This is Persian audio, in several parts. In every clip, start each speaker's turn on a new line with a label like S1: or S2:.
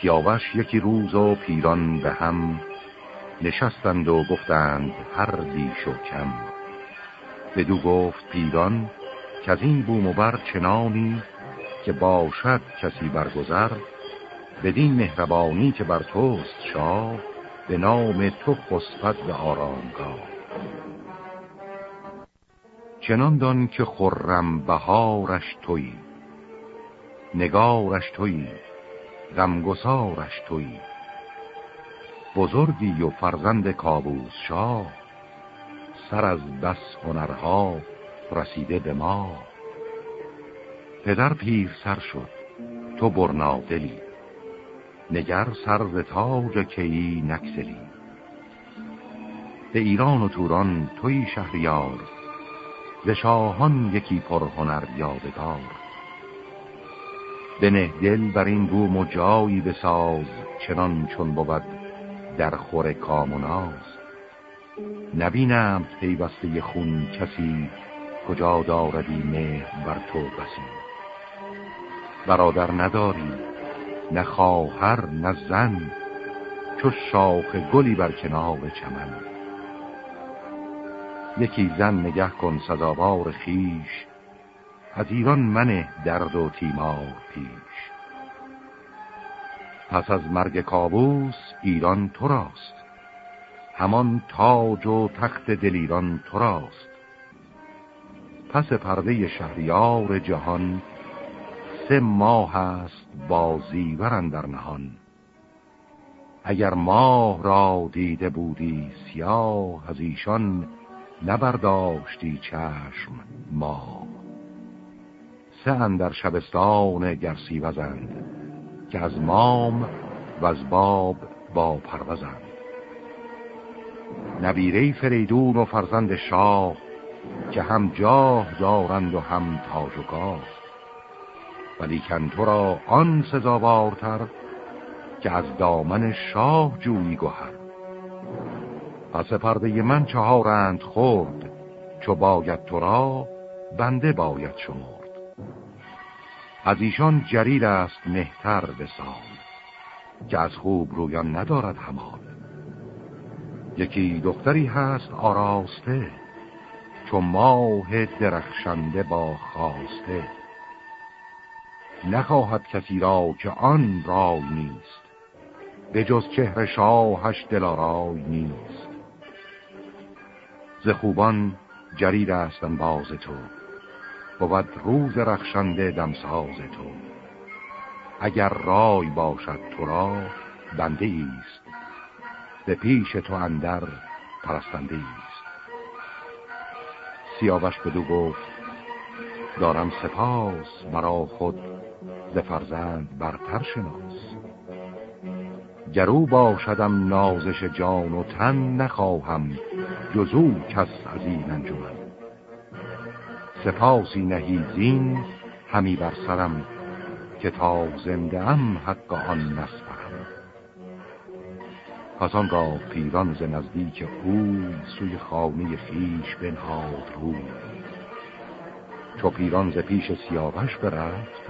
S1: سیاوش یکی روز و پیران به هم نشستند و گفتند هر دیش و کم. بدو گفت پیران که از این بوم و بر چنانی که باشد کسی برگذر بدین مهربانی که بر توست شاه به نام تو خسبت به آرامگاه. چنان دان که خرم بهارش تویی نگارش تویی غمگسارش تویی بزرگی و فرزند کابوس شاه سر از بس هنرها رسیده به ما. پدر پیر سر شد تو برنادلی. نگر سر تاج کیی نکسلی. به ایران و توران توی شهریار ز شاهان یکی پرهنر یادگار. بنه دل بر این بوم و جایی بساز چنان چون بود در خور کام و ناز. نبینم پیوسته خون کسی کجا داردی مهر بر تو بسی. برادر نداری نه خواهر نه زن چو شاخ گلی بر کنار چمن. یکی زن نگه کن سزاوار خیش از ایران منه درد و تیمار پیش. پس از مرگ کابوس ایران تو راست. همان تاج و تخت دلیران تو راست. پس پرده شهریار جهان سه ماه است بازی در نهان. اگر ماه را دیده بودی سیاه از ایشان نبرداشتی چشم ما سه در شبستان گرسی وزند که از مام و از باب با پروزند نبیره فریدون و فرزند شاه که هم جاه دارند و هم تاج و گاه. ولیکن تو را آن سزاوارتر که از دامن شاه جویی گوهر پس پرده من چهارند خورد چو باید تو را بنده باید شمرد. از ایشان جریل است مهتر به سال که از خوب رویان ندارد همال یکی دختری هست آراسته چو ماه درخشنده با خواسته نخواهد کسی را که آن رای نیست به جز چهر شاهش دلارای نیست. ز خوبان جریر استن باز تو. بود روز رخشنده دمساز تو. اگر رای باشد تو را بنده ایست به پیش تو اندر پرستنده ایست سیاوش بدو گفت دارم سپاس مرا خود ز فرزند برتر شناس. گرو باشدم نازش جان و تن نخواهم جزو کس از این انجمن. سپاسی نهی زین همی بر سرم که تا زنده ام حق آن نسپرم. پس آنگاه پیران ز نزدیک او سوی خانه خیش بنهاد رو چو پیران ز پیش سیاوش برفت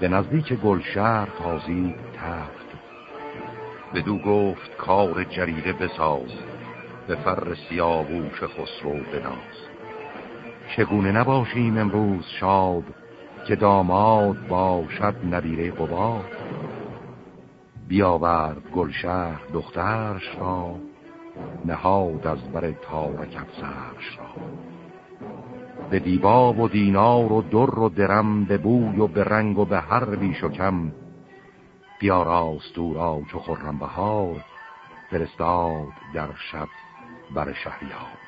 S1: به نزدیک گلشهر تازی تخت بدو گفت کار جریده بساز به فر سیاووش خسرو بناز. چگونه نباشیم امروز شاد که داماد باشد نبیره قباد بیاورد گلشهر دخترش را نهاد از بر تارک افسرش را. به دیبا و دینار و در و درم به بوی و به رنگ و به هر بیش و کم بیاراست او را چو خرم بهار فرستاد در شب بر شهریار.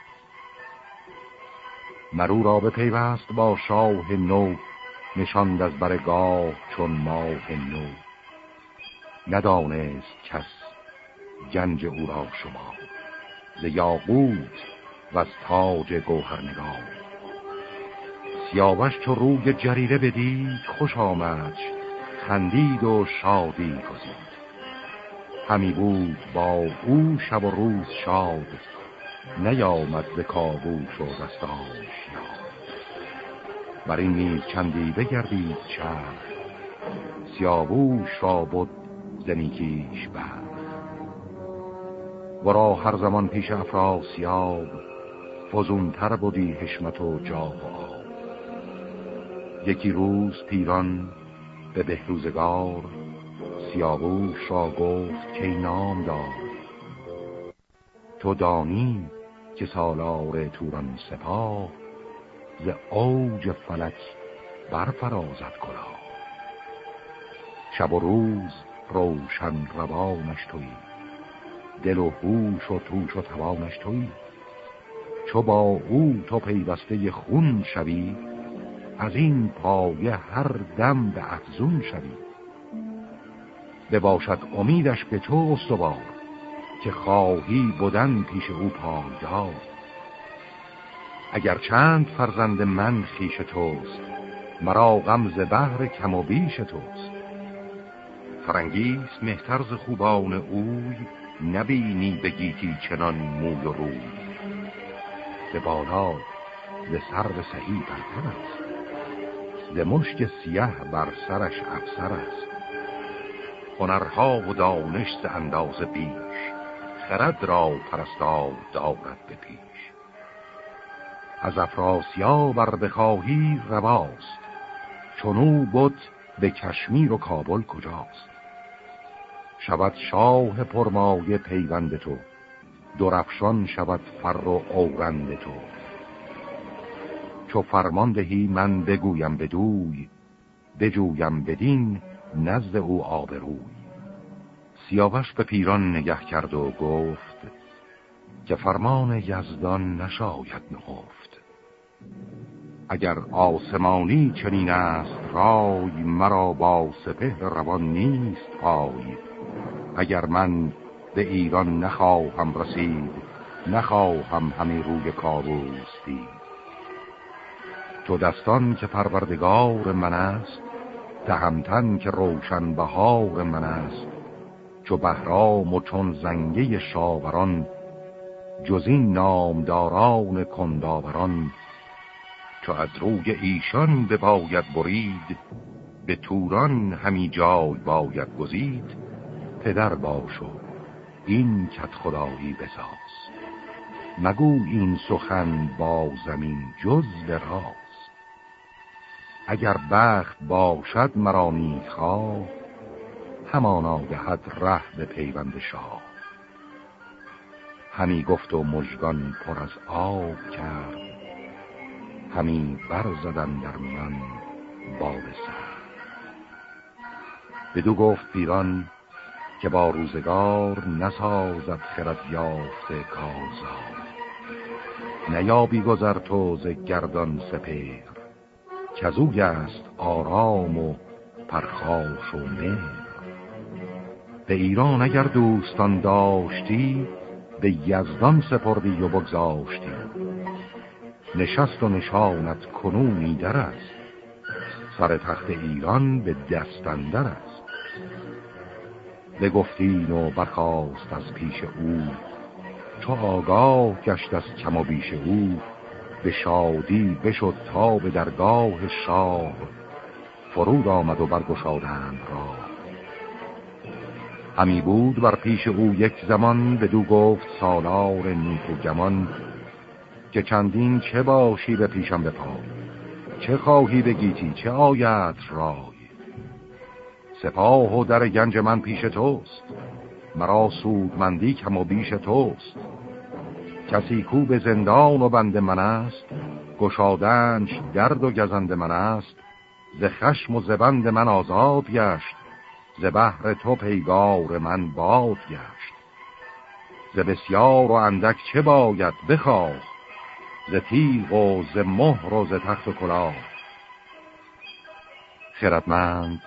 S1: مرو را به پیوست با شاه نو نشاند از برگاه چون ماه نو. ندانست کس گنج او را شما ز یاقوت و از تاج گوهرنگار. سیاوش چو روگ جریره بدید خوش آمد خندید و شادی گزید. همی بود با او شب و روز شاد نیامد ز کابوس و رستاش یاد بر این نیز چندی بگردید چرخ. سیاووش را بود زنیکیش بر ورا هر زمان پیش افراسیاب فزونتر بودی حشمت و جاه یکی روز پیران به بهروزگار سیاووش را گفت که نام دار تو دانی که سالار توران سپاه ز اوج فلک برفرازد کلا شب و روز روشن روانش توی دل و هوش و توش و توانش توی. چو با او تو پیوسته خون شوی از این پایه هر دم به افزون شوی. بباشد امیدش به تو استوار که خواهی بودن پیش او پایدار. اگر چند فرزند من خیش توست مرا غمز بهر کم و بیش توست. فرنگیست مهترز خوبان اوی نبینی بگیتی چنان موی و روی. به بالا ز سر به سهی برتر است. ز مشک سیه بر سرش افسر است. هنرها و دانش ز انداز بیش خرد را پرستار دارد به پیش. از افراسیا بر بخواهی رواست چونو بود به کشمیر و کابل کجاست. شود شاه پرمایه پیوند تو درفشان شود فر و اورند تو. چو فرمان دهی من بگویم بدوی بجویم بدین نزد او آبروی. سیاوش به پیران نگه کرد و گفت که فرمان یزدان نشاید نهفت اگر آسمانی چنین است رای مرا با سپه روان نیست پای. اگر من به ایران نخواهم رسید نخواهم همین روی کابوستی تو دستان که پروردگار من است تهمتن که روشن بهار من است. چو بهرام و چون زنگه شاوران جزین نامداران کنداوران. چو از روی ایشان بباید برید به توران همی جای باید گزید. پدر باشو این کت خدایی بساز. مگو این سخن با زمین جز به اگر بخت باشد مرا می‌خواه همانا دهد ره به پیوند شاه. همی گفت و مژگان پر از آب کرد. همی برزدن در من باب سر بدو گفت پیران که با روزگار نسازد خرد یافته کازار. نیابی گذر تو ز گردان سپیر کزوی است آرام و پرخاش و مهر. به ایران اگر دوستان داشتی به یزدان سپردی و بگذاشتی. نشست و نشانت کنونی در است. سر تخت ایران به دستندر است. بگفتین و برخواست از پیش او. چو آگاه گشت از کم و بیش او. به شادی بشد تا به درگاه شاه. فرود آمد و برگشادند را همی بود بر پیش او یک زمان به دو گفت سالار نیک و گمان که چندین چه باشی به پیشم بپای چه خواهی بگیتی چه آیت رای؟ سپاه و در گنج من پیش توست مرا سودمندی کم و بیش توست. کسی کو به زندان و بند من است گشادنش درد و گزند من است ز خشم و زبند من آزاد گشت. ز بحر تو پیگار من باد گشت ز بسیار و اندک چه باید بخواه؟ ز تیغ و ز مهر و ز تخت و کلاه. خردمند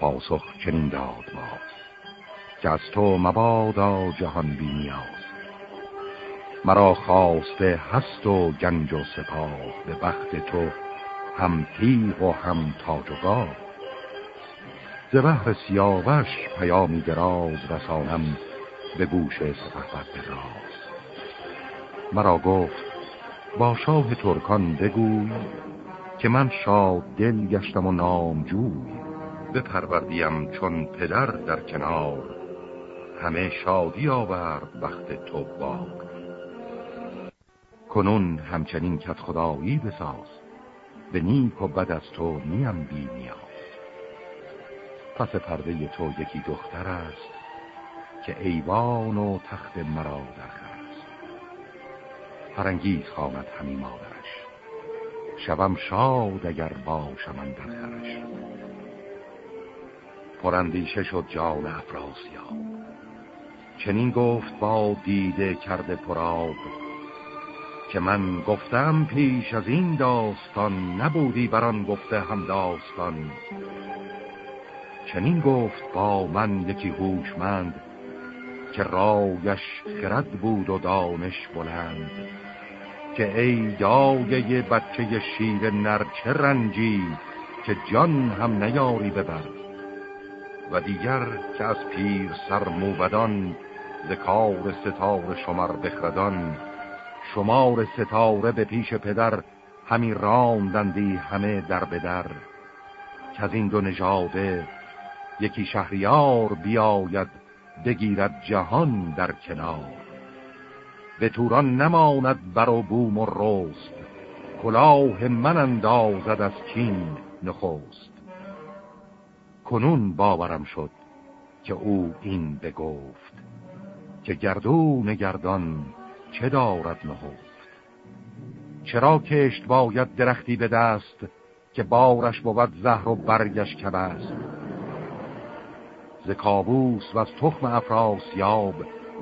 S1: پاسخ چنین داد باز که از تو مبادا جهان بی نیاز. مرا خواسته هست و گنج و سپاه به بخت تو هم تیغ و هم تاج و گاه ز سیاوش پیامی دراز رسانم به گوش سپهبد راز. مرا گفت با شاه ترکان بگوی که من شاد دل گشتم و نامجوی بپروردیم چون پدر در کنار همه شادی آورد وقت تو بار کنون همچنین کت خدایی بساز به نیک و بد از تو نیم بی نیاز. پس پرده تو یکی دختر است که ایوان و تخت مرا در است. پرنگیز خواند همی مادرش. شوم شاد اگر باشم در خرش. پرندیشه شد جان افراسیاب. چنین گفت با دیده کرده پراب که من گفتم پیش از این داستان نبودی بران گفته هم داستان. چنین گفت با من یکی هوشمند که رایش خرد بود و دانش بلند که ای دایه بچه شیر نر چه رنجی که جان هم نیاری ببر و دیگر که از پیر سر موبدان ز کار ستاره شمر بخردان شمار ستاره به پیش پدر همی راندندی همه در بدر که از این دو نژاده یکی شهریار بیاید بگیرد جهان در کنار. به توران نماند بر و بوم و رست کلاه من اندازد از کین نخست. کنون باورم شد که او این بگفت که گردون گردان چه دارد نهفت چرا کشت باید درختی به دست که بارش بود زهر و برگش کبست. ز کابوس و از تخم افراسیاب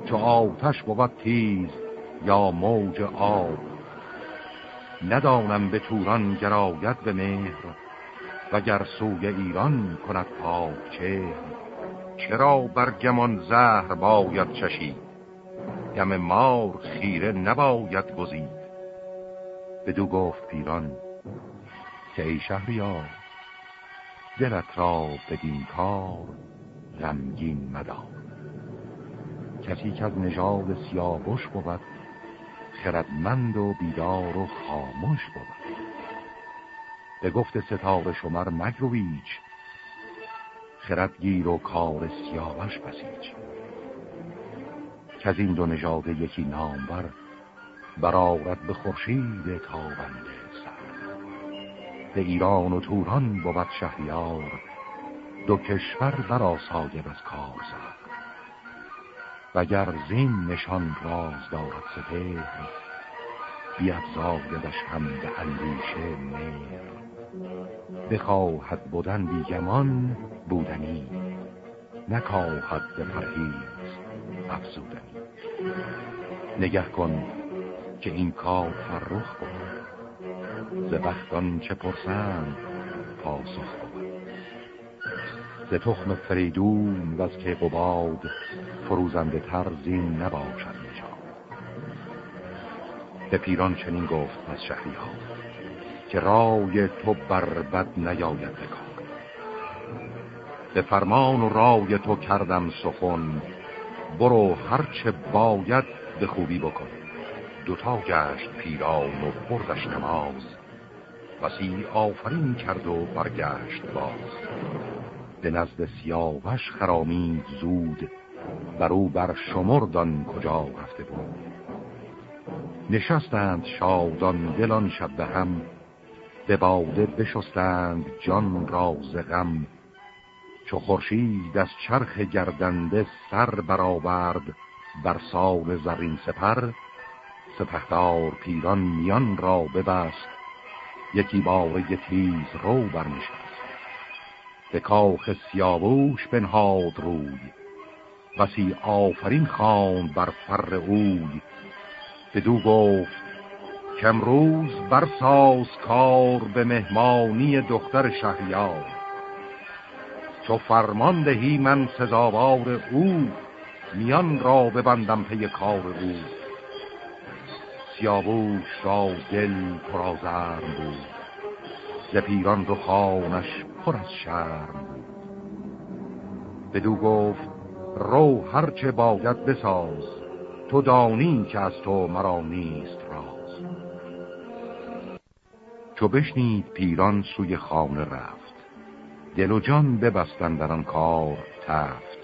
S1: چو آتش بود تیز یا موج آب. ندانم به توران گراید به مهر وگر سوی ایران کند پاک چهر چرا بر گمان زهر باید چشید؟ گم مار خیره نباید گزید. بدو گفت پیران که ای شهریار دلت را بدین کار غمگین مدار. کسی که از نژاد سیاوش بود خردمند و بیدار و خاموش بود. به گفت ستاره شمر مگرویچ خردگیر و کار سیاوش بسیج. که از این دو نژاده یکی نامبر برارد به خورشید تابنده سر. به ایران و توران بود شهریار دو کشور برا ساگب از کار زد. وگر زین نشان راز دارد سپهر بیفزایدش هم به اندیشه مهر. بخواهد بودن بیگمان بودنی نکاهد به پرهیز افزودنی. نگه کن که این کار فرخ بود ز بختان چه پرسند پاسخ بود ز تخم فریدون و از که قباد فروزنده تر زین نباشد نجات به پیران چنین گفت از شهری ها که رای تو بر بد نیاید بکار به فرمان و رای تو کردم سخن برو هرچه باید به خوبی بکن. دوتا گشت پیران و بردش نماز وسی آفرین کرد و برگشت باز. به نزد سیاوش خرامید زود بر او بر شمردان کجا رفته بود. نشستند شادان دلان شب به هم به باده بشستند جان را غم. چو خورشید از چرخ گردنده سر برآورد بر سال زرین سپر سپهدار پیران میان را ببست. یکی باره تیز رو برنشست. به کاخ سیاووش بنهاد روی. وسی آفرین خان بر فر اوی. بدو گفت که امروز برساز کار به مهمانی دختر شهریار. چو فرمان دهی من سزاوار او میان را ببندم پی کار او. سیاووش را دل پرازرم بود. ز پیران رو خانش پر از شرم بود. بدو گفت رو هرچه باید بساز تو دانی که از تو مرا نیست راز. چو بشنید پیران سوی خانه رفت. دل و جان ببستن در آن کار تفت.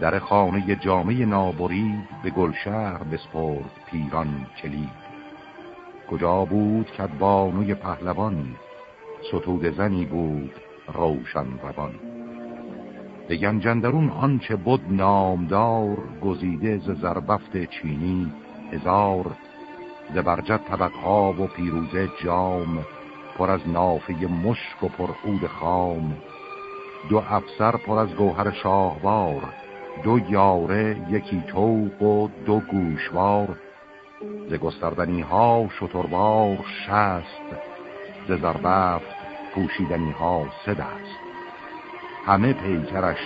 S1: در خانه جامعه نابرید به گلشهر بسپرد پیران کلید. کجا بود که بانوی پهلوان ستود زنی بود روشن روان. به گنجندرون آنچه بود نامدار گزیده ز زربفت چینی هزار زبرجت طبقها و پیروزه جام پر از نافه مشک و پرعود خام. دو افسر پر از گوهر شاهوار دو یاره یکی توق و دو گوشوار. ز گستردنی ها شتربار شست ز زربفت پوشیدنی ها سه دست همه پیکرش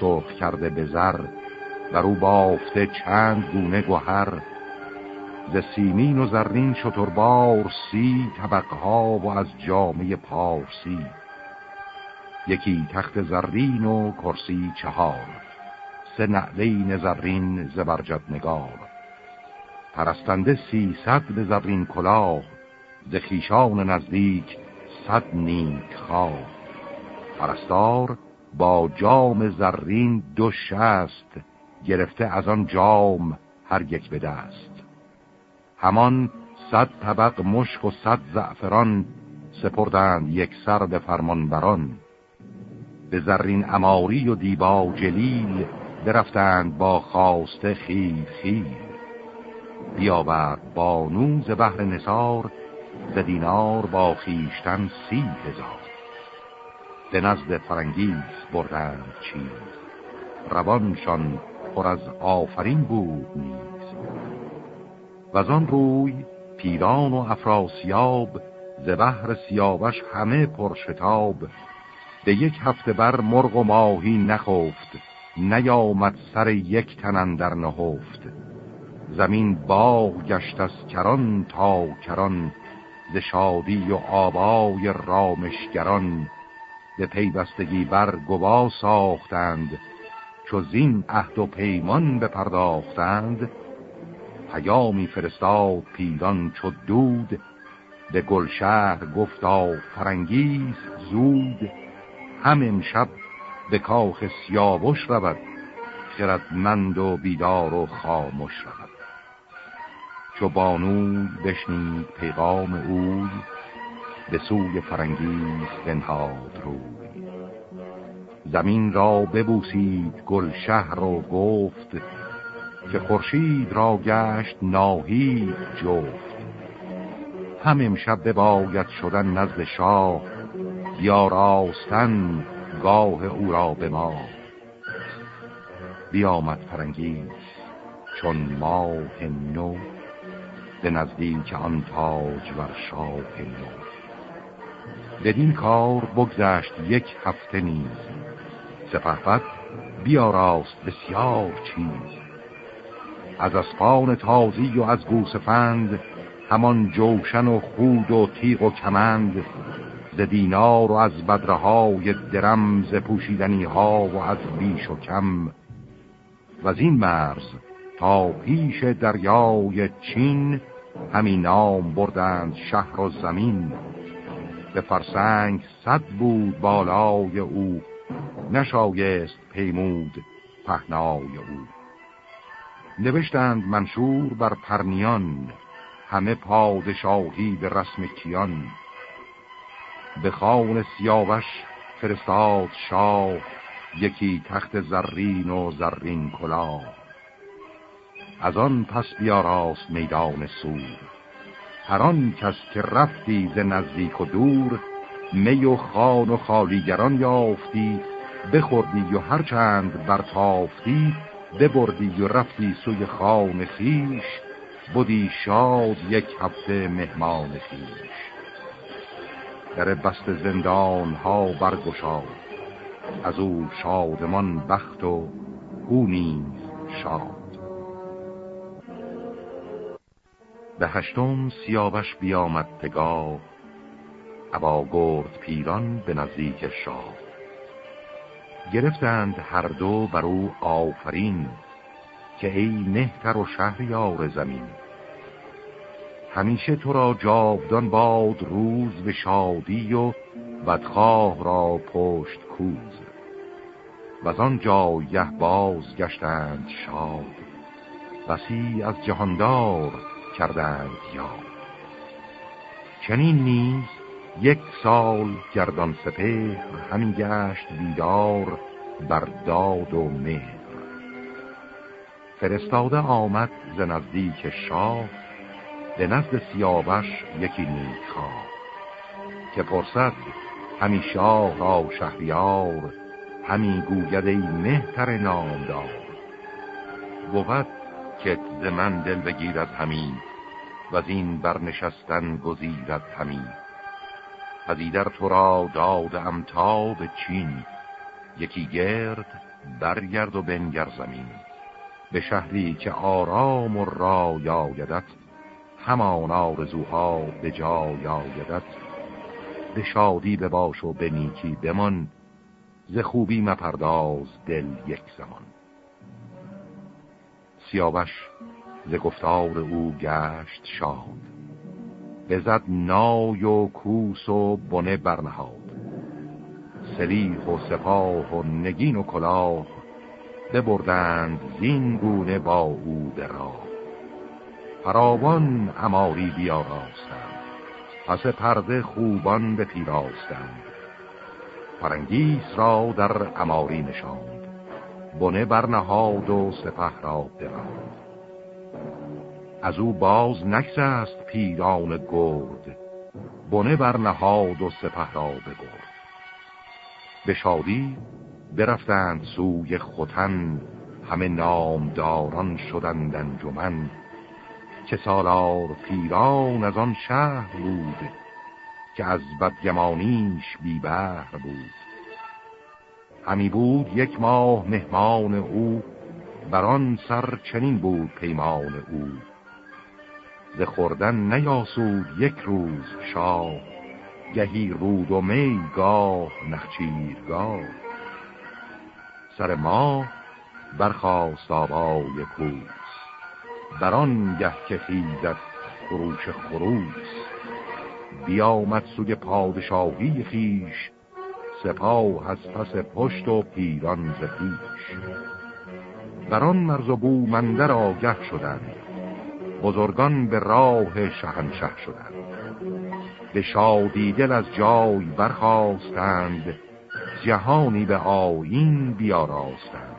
S1: سرخ کرده به زر و رو بافته چند گونه گوهر. ز سیمین و زرین شتربار سی طبقها و از جامعه پارسی. یکی تخت زرین و کرسی چهار. سه نعلین زرین زبرجد نگار. پرستنده سیصد به زرین کلاه. ز خیشان نزدیک صد نیک خواه. پرستار با جام زرین دو شست گرفته از آن جام هر یک به دست. همان صد طبق مشک و صد زعفران سپردند یک سر به فرمان بران به زرین اماری و دیبا جلیل برفتند با خواسته خیل خیل بیاورد بانو ز بحر نصار ز دینار با خیشتن سی هزار. به نزد فرنگیز بردند چیز. روانشان پر از آفرین بود نیز. و آن روی پیران و افراسیاب ز بحر سیاوش همه پرشتاب به یک هفته بر مرغ و ماهی نخفت نیامد سر یک تنن در نهفت. زمین باغ گشت از کران تا کران ز شادی و آبای رامشگران به پیوستگی بر گوا ساختند چو زین عهد و پیمان بپرداختند. پیامی فرستاد پیران چو دود به گلشهر گفتا فرنگیز زود. هم امشب به کاخ سیاوش رود خردمند و بیدار و خاموش رود. چو بانوی بشنید پیغام اوی به سوی فرنگیز بنهاد روی. زمین را ببوسید گل شهر و گفت که خورشید را گشت ناهی جفت. هم امشب بباید شدن نزد شاه یا راستن گاه او را به ما. بیامد فرنگیز چون ماه نو. به نزدیک آن تاج ور شاه نو بدین کار بگذشت یک هفته نیز. سپهبد بیاراست بسیار چیز. از اسپان تازی و از گوسفند همان جوشن و خود و تیغ و کمند ز دینار و از بدرهای درم ز پوشیدنی ها و از بیش و کم. و از این مرز تا پیش دریای چین همین نام بردند شهر و زمین. به فرسنگ صد بود بالای او نشایست پیمود پهنای او. نوشتند منشور بر پرنیان همه پادشاهی به رسم کیان. به خان سیاوش فرستاد شاه یکی تخت زرین و زرین کلاه. از آن پس بیاراست میدان سور. هر آن کس که رفتی ز نزدیک و دور می و خان و خالیگران یافتی بخوردی و هرچند برتافتی ببردی و رفتی سوی خان خیش بودی شاد یک هفته مهمان خیش در بست زندان ها برگشاد از او شادمان بخت و او نیز شاد. به هشتم سیاوش بیامد پگاه. ابا گرد پیران به نزدیک شاه. گرفتند هر دو بر او آفرین که ای مهتر و شهریار زمین. همیشه تو را جاودان باد روز به شادی و بدخواه را پشت کوز. و از آن جایه باز گشتند شاد. بسی از جهاندار کردند یاد. چنین نیز یک سال گردان سپهر همین گشت بیدار بر داد و مهر. فرستاده آمد ز نزدیک شاه به نزد سیاوش یکی نیک خواه که پرسد همی شاه را شهریار همی گوید ای مهتر نامدار. بود که ز من دل بگیرد همین و از این برنشستن گزیرد همین. از ایدر تو را دادم تا به چین یکی گرد برگرد و بنگر زمین. به شهری که آرام و را یایدت همان آرزوها به جا یایدت به شادی بباش و به نیکی بمان ز خوبی مپرداز دل یک زمان. سیاوش ز گفتار او گشت شاد. بزد نای و کوس و بنه برنهاد. سلیح و سپاه و نگین و کلاه ببردند زین گونه با او به راه فراوان اماری بیاراستند پس پرده خوبان به پیراستند. فرنگیس را در اماری نشاند. بنه برنهاد و سپه را براند از او باز است پیران گرد. بنه برنهاد و سپه را ببرد. به شادی برفتند سوی خوتن همه نامداران شدند انجمن. که سالار پیران از آن شهر بود که از بدگمانیش بیبهر بود. همی بود یک ماه مهمان او بران سر چنین بود پیمان او. ز خوردن نیاسود یک روز شاه گهی رود و می گاه نخچیرگاه. سر ما برخواست آبای کوس بران گه که خیزد خروش خروس. بیامد سوی پادشاهی خیش سپاه از پس پشت و پیران ز پیش. بران مرز و بومندر آگه شدند. بزرگان به راه شهنشه شدند. به شادی دل از جای برخواستند جهانی به آین بیاراستند.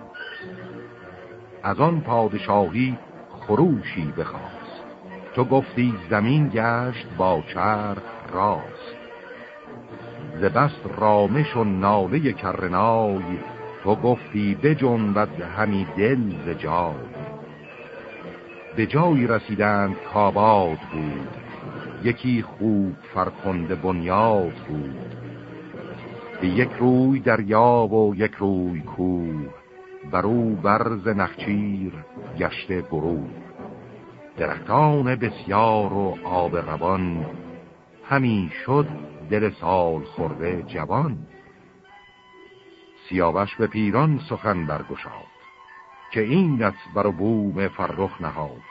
S1: از آن پادشاهی خروشی بخواست. تو گفتی زمین گشت با چرخ راست. ز بست رامش و ناله کرنای تو گفتی بجنبد همی دل ز جای. به جایی رسیدند کاباد بود یکی خوب فرخنده بنیاد بود. به یک روی دریا و یک روی کوه بر او برز نخچیر گشته گروه درختان بسیار و آب روان همی شد دل سال خورده جوان سیاوش به پیران سخن برگشاد که اینت بر بوم فرخ نهاد.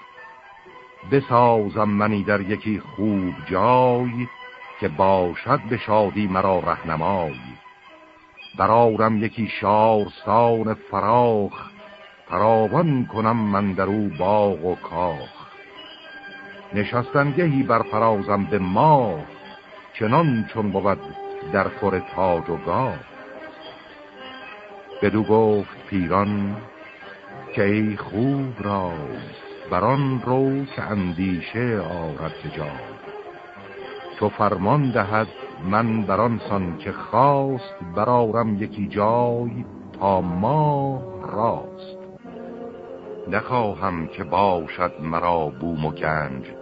S1: بسازم منی در یکی خوب جای که باشد به شادی مرا رهنمای. برارم یکی شارستان فراخ فراوان کنم من در او باغ و کاخ. نشستنگهی بر فرازم به ما چنان چون بود در خور تاج و گاه بدو گفت پیران که ای خوب را بران رو که اندیشه آرد جا. تو فرمان دهد من بران سان که خواست برارم یکی جای تا ما راست. نخواهم که باشد مرا بوم و گنج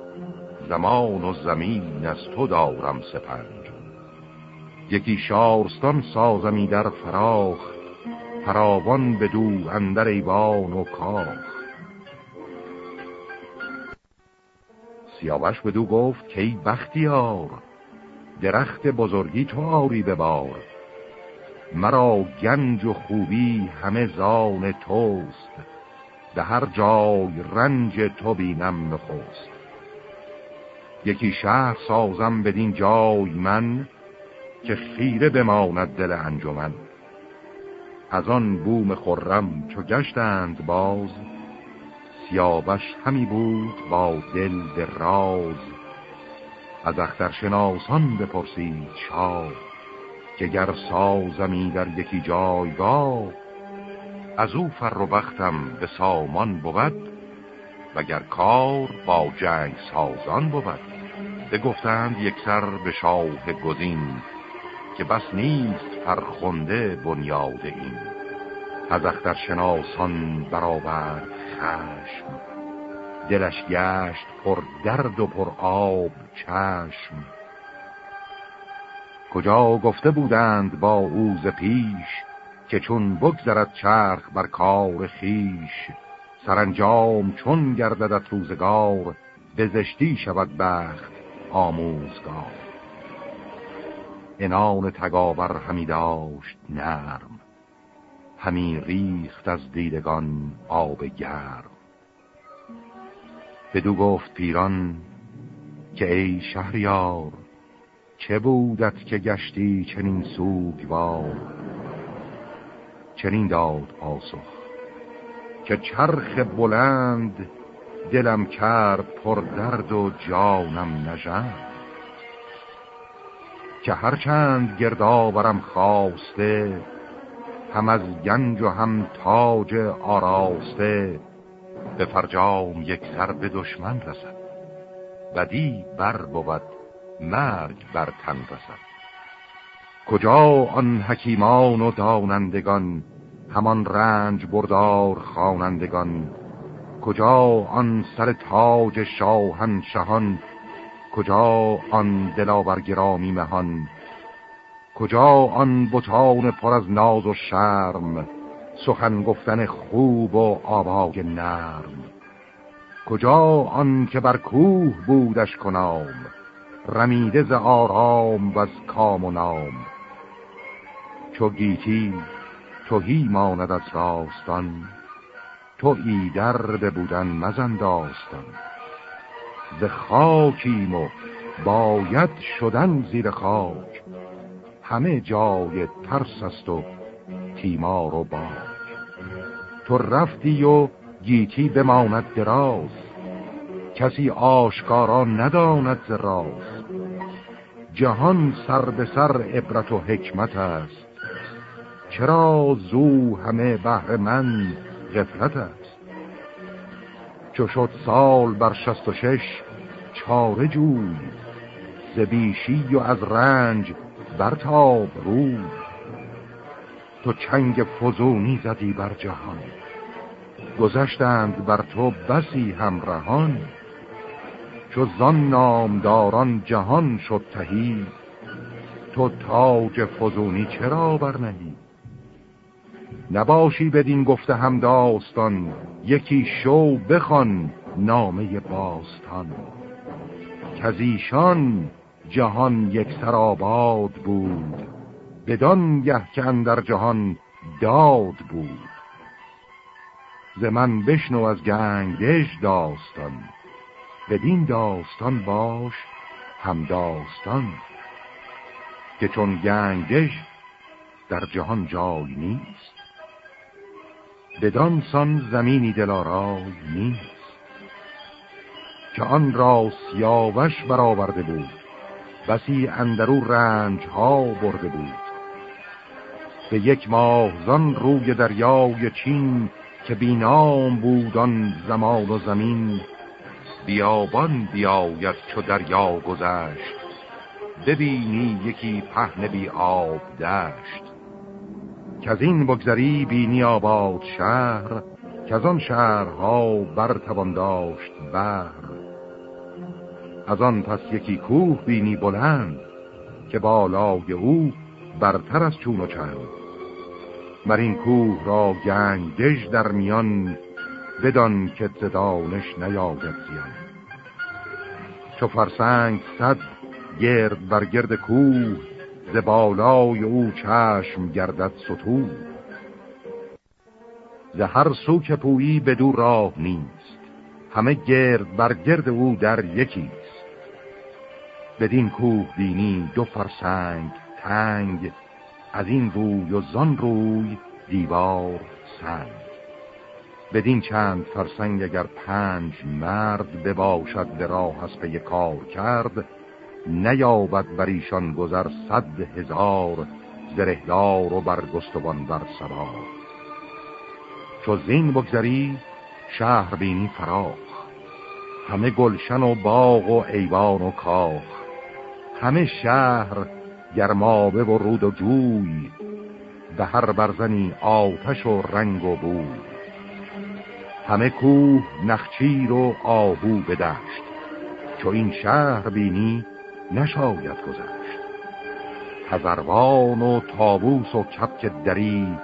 S1: زمان و زمین از تو دارم سپنج. یکی شارستان سازمی در فراخ فراوان بدو اندر ایوان و کاخ. سیاوش بدو گفت که ای بختیار درخت بزرگی تو آری ببار مرا گنج و خوبی همه زان توست به هر جای رنج تو بینم نخوست یکی شهر سازم بدین جای من که خیره بماند دل انجمن. از آن بوم خرم چو گشتند باز سیابش همی بود با دل راز. از اخترشناسان بپرسید شاه که گر سازمی در یکی جایگاه از او فر و بختم به سامان بود وگر کار با جنگ سازان بود. بگفتند یک سر به شاه گزین که بس نیست فرخنده بنیاد این. از اختر شناسان برآورد خشم دلش گشت پر درد و پر آب چشم. کجا گفته بودند با اوز پیش که چون بگذرد چرخ بر کار خیش سرانجام چون گرددت روزگار به زشتی شود بخت آموزگار. انان تگاور همی داشت نرم. همی ریخت از دیدگان آب گرم. بدو گفت پیران که ای شهریار چه بودت که گشتی چنین سوگوار؟ چنین داد پاسخ که چرخ بلند دلم کرد پر درد و جانم نژند. که هرچند گردآورم خواسته هم از گنج و هم تاج آراسته به فرجام یک سر به دشمن رسد. بدی بر بود مرگ بر تن رسد. کجا آن حکیمان و دانندگان همان رنج بردار خوانندگان کجا آن سر تاج شاهن شهان؟ کجا آن دلاور گرامی مهان؟ کجا آن بتان پر از ناز و شرم؟ سخن گفتن خوب و آواگ نرم؟ کجا آن که بر کوه بودش کنام؟ رمیده ز آرام و از کام و نام؟ چو گیتی توهی ماند از راستان؟ تو ایدر بودن مزن داستان ز خاکیم و باید شدن زیر خاک همه جای ترس است و تیمار و باک. تو رفتی و گیتی بماند دراز کسی آشکارا نداند راز. جهان سر به سر عبرت و حکمت است چرا زو همه بهر من غفلت است چو شد سال بر شست و شش چاره جوی زبیشی و از رنج برتاب روی. تو چنگ فزونی زدی بر جهان گذشتند بر تو بسی همراهان چو زان نامداران جهان شد تهی تو تاج فزونی چرا برنهی؟ نباشی بدین گفته هم داستان یکی شو بخوان نامه باستان. کزیشان جهان یک سراباد بود بدان گه که در جهان داد بود. ز من بشنو از گنگدش داستان بدین داستان باش هم داستان. که چون گنگدش در جهان جای نیست بدان سان زمینی دلارای نیست که آن را سیاوش برآورده بود بسی اندرو رنج ها برده بود. به یک ماه زان روی دریای چین که بینام بود آن زمان و زمین بیابان بیاید چو دریا گذشت ببینی یکی پهن بی آب دشت. که از این بگذری بینی آباد شهر که از آن شهرها برتوان داشت بر. از آن پس یکی کوه بینی بلند که بالای او برتر از چون و چند. بر این کوه را گنگ دژ در میان بدان که زدانش نیاید زیان. چو فرسنگ صد گرد بر گرد کوه ز بالای او چشم گردد سطو ز هر سو که پویی بدو راه نیست همه گرد بر گرد او در یکیست. بدین کوه بینی دو فرسنگ تنگ از این روی و زان روی دیوار سنگ. بدین چند فرسنگ اگر پنج مرد بباشد به راه از پی کار کرد نیابد بر ایشان گذر صد هزار زرهدار و برگستوان بر سوار چو زین بگذری شهر بینی فراخ. همه گلشن و باغ و ایوان و کاخ. همه شهر گرمابه و رود و جوی. به هر برزنی آتش و رنگ و بوی. همه کوه نخچیر و آهو بدشت. چو این شهر بینی نشاید گذشت. هزروان و تابوس و کپک دری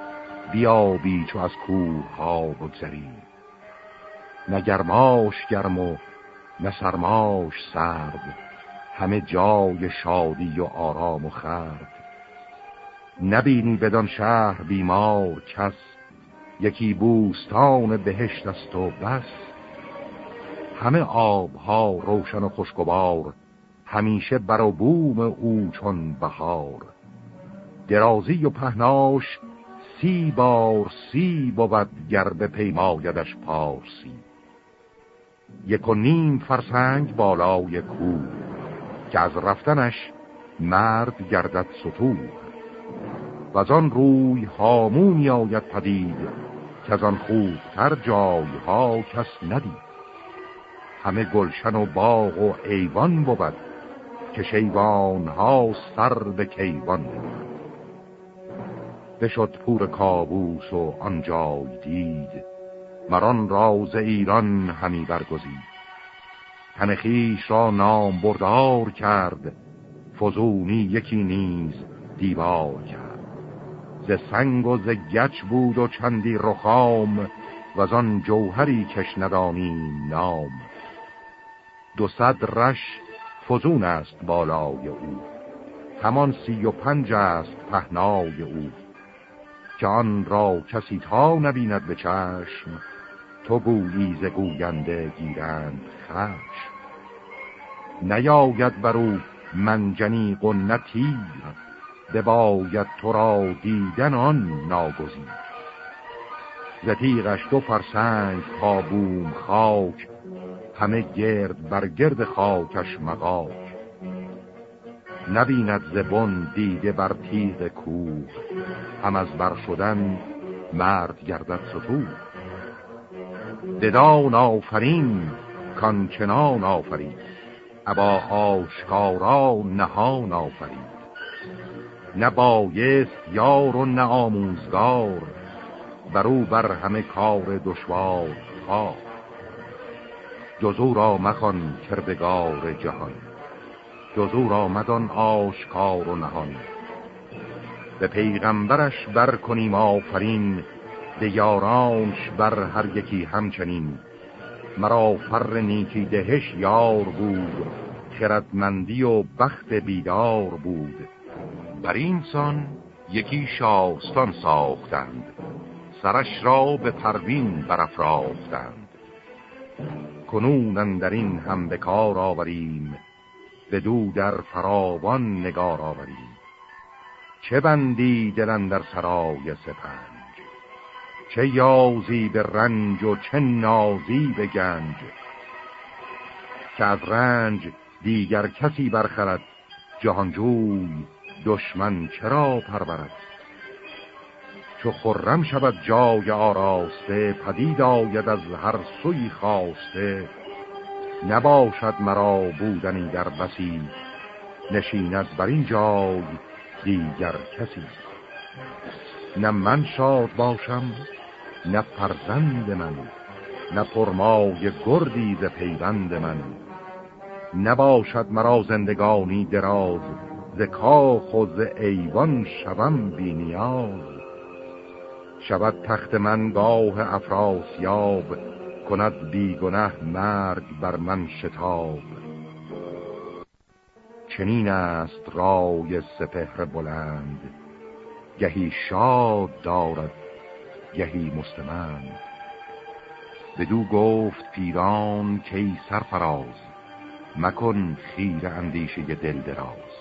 S1: بیابی چو از کوه ها بگذری نگرماش گرم و نسرماش سرد همه جای شادی و آرام و خرد. نبینی بدان شهر بیمار کس یکی بوستان بهشت است و بس. همه آبها روشن و خوشگوار همیشه بر بوم او چون بهار. درازی و پهناش سی بار سی بود گر پیمایدش پارسی. یک و نیم فرسنگ بالای کو که از رفتنش مرد گردد سطور و از آن روی هامونی آید پدید که از آن خوبتر جایها کس ندید. همه گلشن و باغ و ایوان بود که شیوان ها سر به کیوان بود بشد پور کابوس و آنجای دید مران راز ایران همی برگزید. همه خیش را نام بردار کرد فزونی یکی نیز دیوار کرد. ز سنگ و ز گچ بود و چندی رخام و آن جوهری کش ندانی نام. دو صد رش فزون است بالای او. همان سی و پنج است پهنای او. که آن را کسی تا نبیند به چشم تو گویی ز گوینده گیرند خشم. نیاید بر او منجنی و نتیر بباید تو را دیدن آن ناگزیر. ز تیغش دو فرسنگ تا بوم خاک همه گرد بر گرد خاکش مقاک نبیند زبون دیده بر تیغ کوه. هم از بر شدن مرد گردد ستور ددان آفرین کانچنان آفرید ابا آشکارا نهان آفرید نه بایست یار و نه آموزگار. برو بر همه کار دشوار خواه جزو را مخان کردگار جهان. جزو را مدان آشکار و نهان. به پیغمبرش بر کنیم آفرین به یارانش بر هر یکی همچنین. مرا فر نیکی دهش یار بود خردمندی و بخت بیدار بود. بر این سان یکی شاستان ساختند سرش را به پروین برافراختند. کنون در این هم به کار آوریم به دو در فراوان نگار آوریم. چه بندی دلن در سرای سپنج؟ چه یازی به رنج و چه نازی به گنج؟ که از رنج دیگر کسی برخرد جهانجوی دشمن چرا پرورد؟ چو خرم شود جای آراسته پدید آید از هر سوی خواسته. نباشد مرا بودنی در بسی نشیند بر این جای دیگر کسی. نه من شاد باشم نه فرزند من نه پرمای گردی ز پیوند من. نباشد مرا زندگانی دراز ز کاخ و ز ایوان شوم بینیاز شود تخت من گاه افراسیاب کند بیگنه مرگ بر من شتاب. چنین است رای سپهر بلند گهی شاد دارد گهی مستمند. بدو گفت پیران کی سرفراز مکن خیر اندیشه دل دراز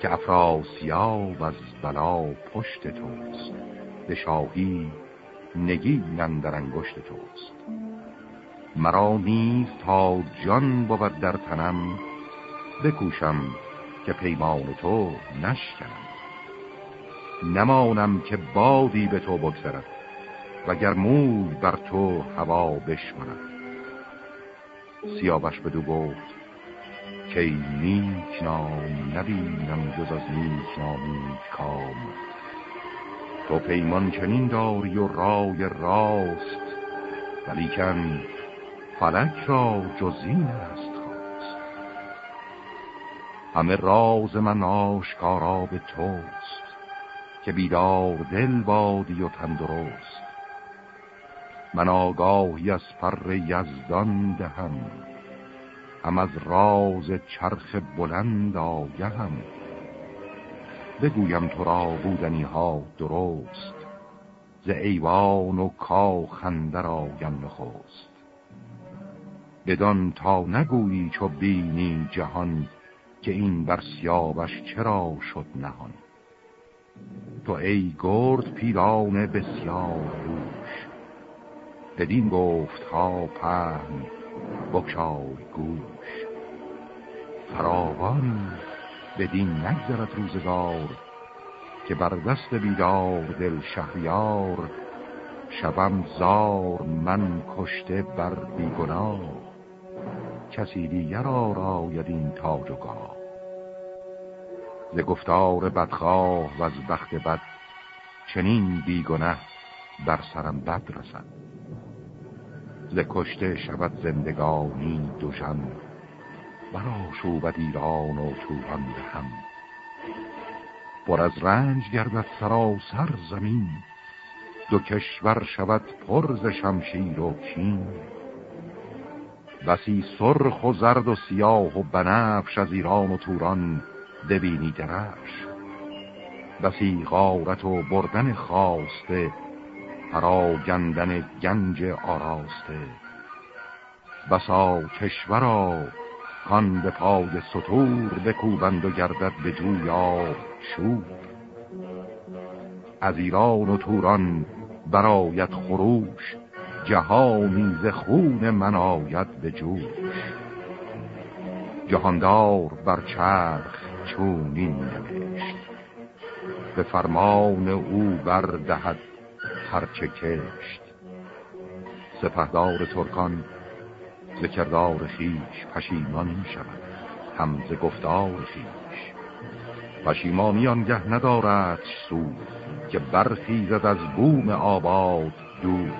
S1: که افراسیاب از بلا پشت توست. به شاهی نگین در انگشت توست. مرا نیز تا جان بود در تنم بکوشم که پیمان تو نشکنم. نمانم که بادی به تو بگذرد وگر موی بر تو هوا بشمرد. سیاوش بدو گفت که نیک نام نبینم جز از نیک نامی کام؟ تو پیمان چنین داری و رای راست ولیکن فلک را جزین است خواست. همه راز من آشکارا به توست که بیدار دل بادی و تندرست. من آگاهی از فر یزدان دهم هم از راز چرخ بلند آگهم. بگویم تو را بودنی ها درست ز ایوان و کاخ اندر آیم بدان تا نگویی چو بینی جهان که این بر سیابش چرا شد نهان. تو ای گرد پیران بسیار روش بدین گفت ها پهن بکشای گوش. فراوان بدین نگذرد روزگار که بر دست بیدار دل شهریار شبم زار من کشته بر بیگناه. کسی دیگر آراید این تاج و گاه. ز گفتار بدخواه و از بخت بد چنین بیگنه بر سرم بد رسد. ز کشته شود زندگانی دوشن برا شوبد ایران و توران به هم. پر از رنج گردد سراسر زمین. دو کشور شود پر ز شمشیر و کین. بسی سرخ و زرد و سیاه و بنفش از ایران و توران ببینی درش بسی غارت و بردن خواسته پراگندن گنج آراسته. بسا کشورا کان به پای سطور بکوبند و گردد به جویا شور. از ایران و توران برایت خروش جهانی ز خون من آید به جوش. جهاندار بر چرخ چونین نوشت. به فرمان او بردهد هرچه کشت. سپهدار ترکان ز کردار خیش پشیمان می شود هم ز گفتار خیش پشیمانی آنگه ندارد سود که برخیزد از بوم آباد دود.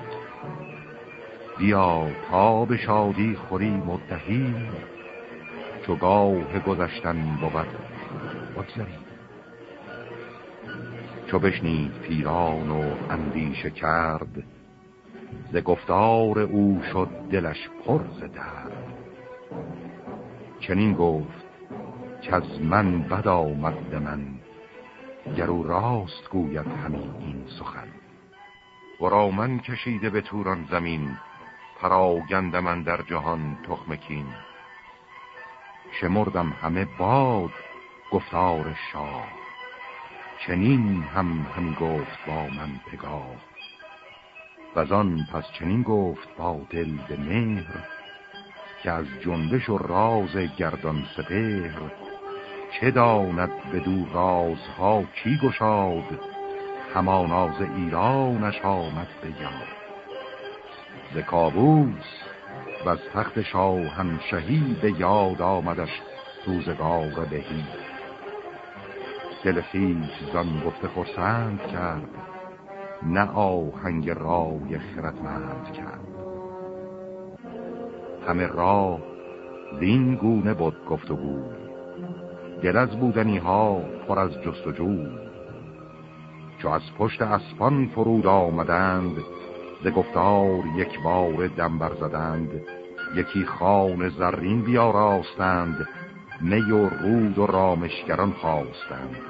S1: بیا تا به شادی خوری مدهی چو گاه گذشتن بود. بگذرید چو بشنید پیران و اندیشه کرد ز گفتار او شد دلش پر ز درد. چنین گفت که از من بد آمد من گرو راست گوید همین این سخن. ورا من کشیده به توران زمین پراگند من در جهان تخمکین شمردم همه باد گفتار شاه چنین هم هم گفت با من پگاه. و آن پس چنین گفت با دل به مهر که از جنبش و راز گردان سپهر چه داند به دو رازها کی گشاد همانا ز ایرانش آمد به یاد. ز کابوس و از تخت شاهنشهی به یاد آمدش روزگار بهی. دل خیش زن گفته خرسند کرد نه آهنگ رای خردمند کرد. همه راه دین گونه بود گفت و بود دل از بودنی ها پر از جستجو. چو از پشت اسپان فرود آمدند ز گفتار یک بار دم برزدند یکی خان زرین بیاراستند می و رود و رامشگران خواستند.